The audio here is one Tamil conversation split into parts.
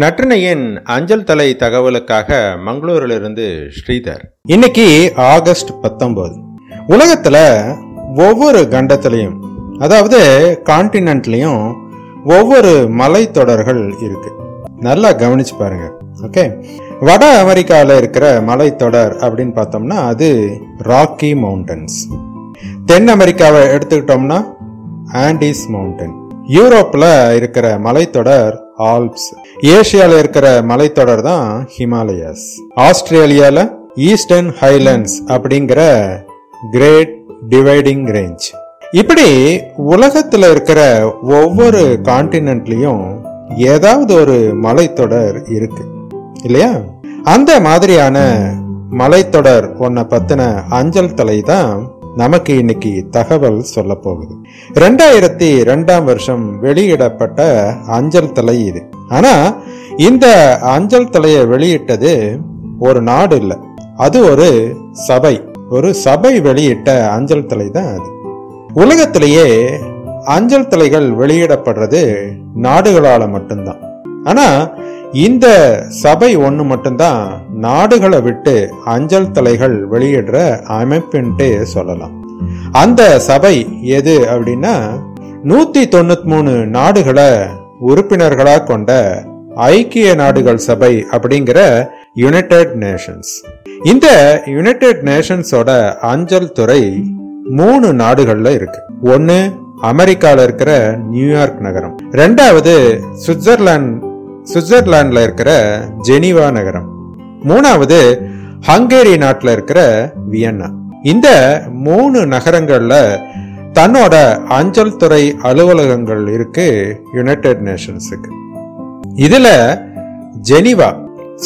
நற்றினையின் அஞ்சல் தலை தகவலுக்காக மங்களூரிலிருந்து ஸ்ரீதர். இன்னைக்கு ஆகஸ்ட் பத்தொன்பது. உலகத்துல ஒவ்வொரு கண்டத்திலையும் அதாவது கான்டினென்ட்லயும் ஒவ்வொரு மலைத்தொடர்கள் இருக்கு. நல்லா கவனிச்சு பாருங்க. ஓகே? வட அமெரிக்காவில் இருக்கிற மலைத்தொடர் அப்படின்னு பார்த்தோம்னா அது ராக்கி மவுண்டன்ஸ் தென் அமெரிக்காவை எடுத்துக்கிட்டோம்னா ஆண்டிஸ் மவுண்டன் யூரோப்ல இருக்கிற மலைத்தொடர் ஆல்ப்ஸ். ஏசியால இருக்கிற மலைத்தொடர் தான் ஹிமாலயாஸ். ஆஸ்திரேலியால ஈஸ்டர்ன் ஹைலண்ட்ஸ் அப்படிங்கிற கிரேட் டிவைடிங் ரேஞ்ச். இப்படி உலகத்துல இருக்கிற ஒவ்வொரு கான்டினென்ட்லயும் ஏதாவது ஒரு மலைத்தொடர் இருக்கு. இல்லையா? அந்த மாதிரியான மலைத்தொடர் ஒன்ன பத்தின அஞ்சல் தலை தான் நமக்கு இன்னைக்கு தகவல் சொல்ல போகுது. ரெண்டாயிரத்தி ரெண்டாம் வருஷம் வெளியிடப்பட்ட அஞ்சல் தலை இது. ஆனா இந்த அஞ்சல் தலையை வெளியிட்டது ஒரு நாடு இல்லை. அது ஒரு சபை. ஒரு சபை வெளியிட்ட அஞ்சல் தலை தான் அது. உலகத்திலேயே அஞ்சல் தலைகள் வெளியிடப்படுறது நாடுகளால் மட்டும்தான். ஆனா இந்த சபை ஒன்று மட்டும்தான் நாடுகளை விட்டு அஞ்சல் தலைகள் வெளியிடுற அமைப்புன்ட்டு சொல்லலாம். அந்த சபை எது அப்படின்னா நூத்தி தொண்ணூத்தி மூணு நாடுகளை உறுப்பினர்களா கொண்ட ஐக்கிய நாடுகள் சபை அப்படிங்கிற யுனைடெட் நேஷன்ஸ் இந்த யுனைடெட் நேஷன்ஸோட அஞ்சல் துறை மூணு நாடுகள்ல இருக்கு. ஒன்னு அமெரிக்கால இருக்கிற நியூயார்க் நகரம். ரெண்டாவது சுவிட்சர்லாந்து சுவிட்சர்லாந்துல இருக்கிற ஜெனிவா நகரம். மூணாவது ஹங்கேரி நாட்டில் இருக்கிற வியன்னா. இந்த மூணு நகரங்கள்ல தன்னோட அஞ்சல் துறை அலுவலகங்கள் இருக்கு யுனைடெட் நேஷன்ஸுக்கு இதுல ஜெனிவா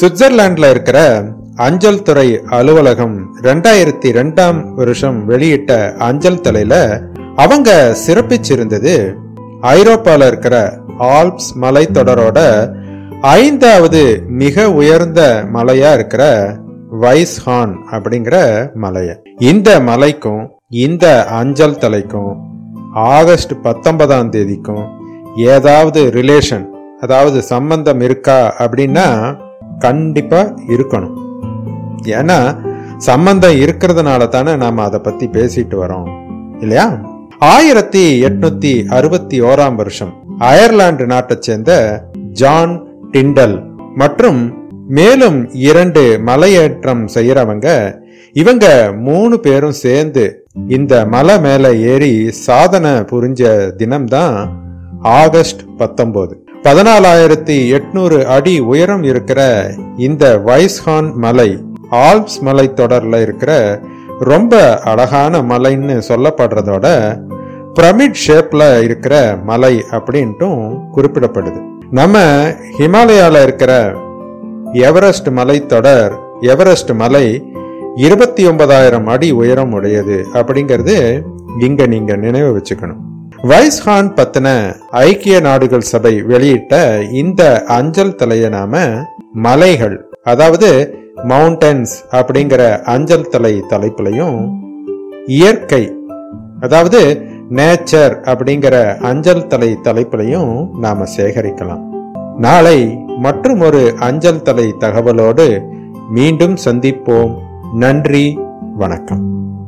சுவிட்சர்லாந்துல இருக்கிற அஞ்சல் துறை அலுவலகம் ரெண்டாயிரத்தி ரெண்டாம் வருஷம் வெளியிட்ட அஞ்சல் தலையில அவங்க சிறப்பிச்சிருந்தது ஐரோப்பாவில் இருக்கிற ஆல்ப்ஸ் மலைத்தொடரோட ஐந்தாவது மிக உயர்ந்த மலையா இருக்கிற வைஸ்ஹான் அப்படிங்கிற மலைய. இந்த மலைக்கும் இந்த அஞ்சல் தலைக்கும் ஆகஸ்ட் பத்தொன்பதாம் தேதிக்கும் ஏதாவது ரிலேஷன் அதாவது சம்பந்தம் இருக்கா அப்படின்னா கண்டிப்பா இருக்கணும். ஏன்னா சம்பந்தம் இருக்கிறதுனால தானே நாம அதை பத்தி பேசிட்டு வரோம் இல்லையா? ஆயிரத்தி எட்நூத்தி அறுபத்தி ஓராம் வருஷம் அயர்லாந்து நாட்டை சேர்ந்த ஜான் டிண்டல் மற்றும் மேலும் இரண்டு மலையேற்றம் செய்யறவங்க இவங்க மூணு பேரும் சேர்ந்து இந்த மலை மேல ஏறி சாதனை புரிஞ்ச தினம்தான் ஆகஸ்ட் பத்தொன்பது பதினாலாயிரத்தி எட்நூறு அடி உயரம் இருக்கிற இந்த வைஸ்ஹான் மலை ஆல்ப்ஸ் மலை தொடர்ல இருக்கிற ரொம்ப அழகான மலைன்னு சொல்லப்படுறதோட பிரமிட் ஷேப்ல இருக்கிற மலை அப்படின்ட்டும் குறிப்பிடப்படுது. நம்ம ஹிமாலயால இருக்கிற எவரெஸ்ட் மலை தொடர் எவரெஸ்ட் மலை இருபத்தி ஒன்பதாயிரம் அடி உயரம் உடையது அப்படிங்கிறது இங்க நீங்க நினைவு வச்சுக்கணும். வைஸ்ஹான் பத்தின ஐக்கிய நாடுகள் சபை வெளியிட்ட இந்த அஞ்சல் தலைய நாம மலைகள் அதாவது மவுண்டன்ஸ் அப்படிங்கிற அஞ்சல் தலை தலைப்புலையும் இயற்கை அதாவது நேச்சர் அப்படிங்கிற அஞ்சல் தலை தலைப்புலையும் நாம சேகரிக்கலாம். நாளை மற்றும் ஒரு அஞ்சல் தலை தகவலோடு மீண்டும் சந்திப்போம். நன்றி வணக்கம்.